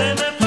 Sen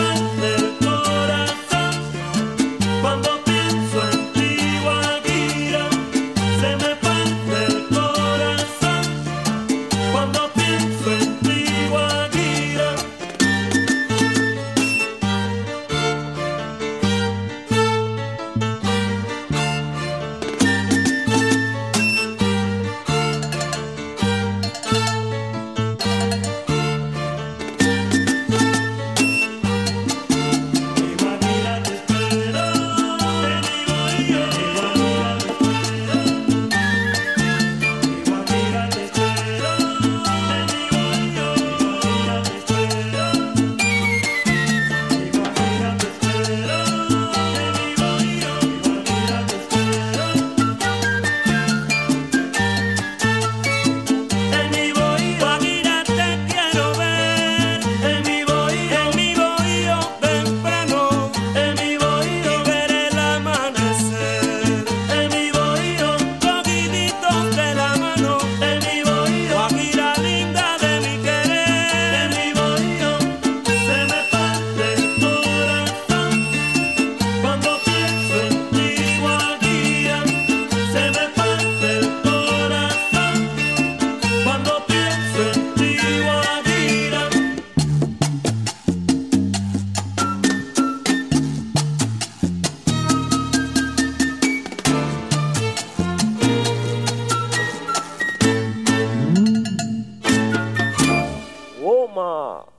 嘛.